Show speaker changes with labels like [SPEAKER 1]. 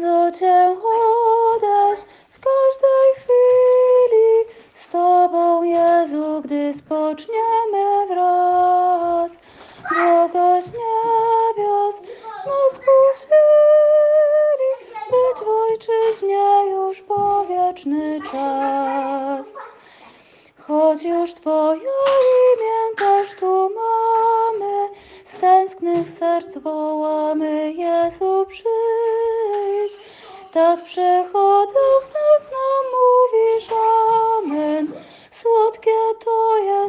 [SPEAKER 1] do Cię odejść w każdej chwili z Tobą, Jezu, gdy spoczniemy wraz. Drogość niebios nas poświeli, być w Ojczyźnie już po wieczny czas. Choć już Twoje imię też tu mamy, z tęsknych serc wołamy, przyjdź. Tak przechodzę, wnet nam mówisz Amen. Słodkie to jest.